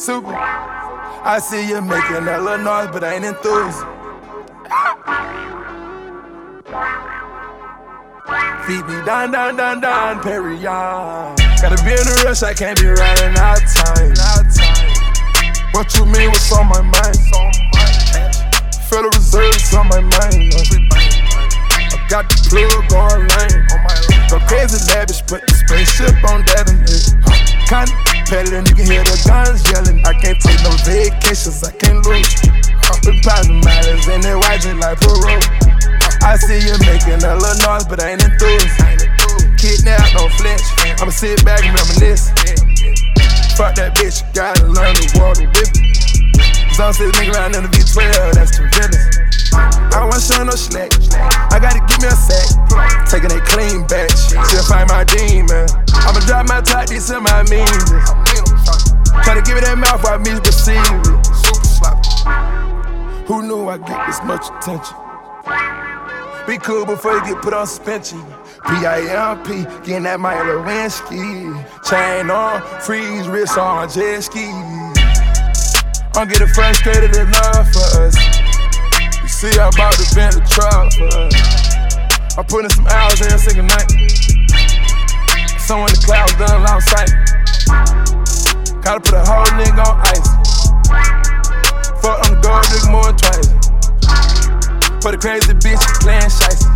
super. I see you making a little noise, but I ain't enthused. Feed me down, down, down, down, Perry, Gotta be in a rush, I can't be running out time. What you mean, what's on my mind? Federal Reserve's on my mind. I got the plug on lane. Go crazy lavish, put Contemplating, you can hear the guns yelling. I can't take no vacations, I can't lose. Been pounding miles in the white like parole. I see you making a little noise, but I ain't enthused. Kidnap, no flinch. I'ma sit back and reminisce. Fuck that bitch, gotta learn to the whip. Cause I'm still nigga around in the V12, that's too villains. I want show no slack. I gotta give me a sack. Taking a clean batch. Still find my demon. I'ma drop my tactics and my means. Try to give it that mouth while me receive it. Who knew I get this much attention? Be cool before you get put on suspension. P-I-M-P, getting that Mike Lewinsky. Chain on, freeze, wrist on, jet ski. I'm getting frustrated enough for us. You see, I'm about to bend the truck for us. I'm putting some hours every single night. Someone in the clouds done long sight. Gotta put a whole nigga on ice. Fuck on the gold nigga more than twice. For the crazy bitch playing shiesty.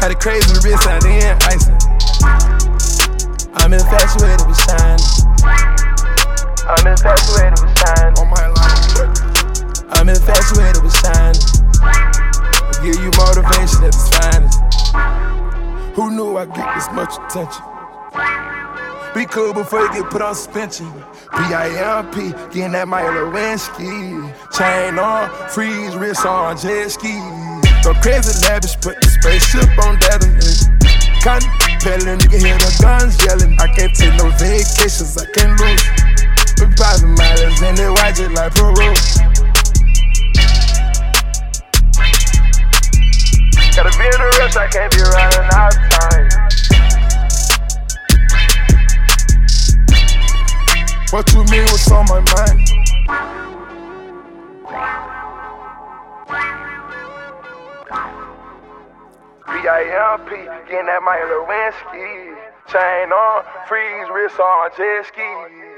Had a crazy wrist out in icing. I'm infatuated with shining. Get this much attention? Be cool before you get put on suspension. P-I-M-P, getting that Mike Lewinsky. Chain on, freeze, wrist on, jet ski. Go crazy lavish, put the spaceship on that and Contemplating, you can hear the guns yelling. I can't take no vacations, I can't lose. We popping miles in the white jet like Peru. Gotta be in a rush, I can't be running out of time. What you mean, what's on my mind? B-I-M-P, getting that Mike Lewinsky. Chain on, freeze, wrist on, jet ski.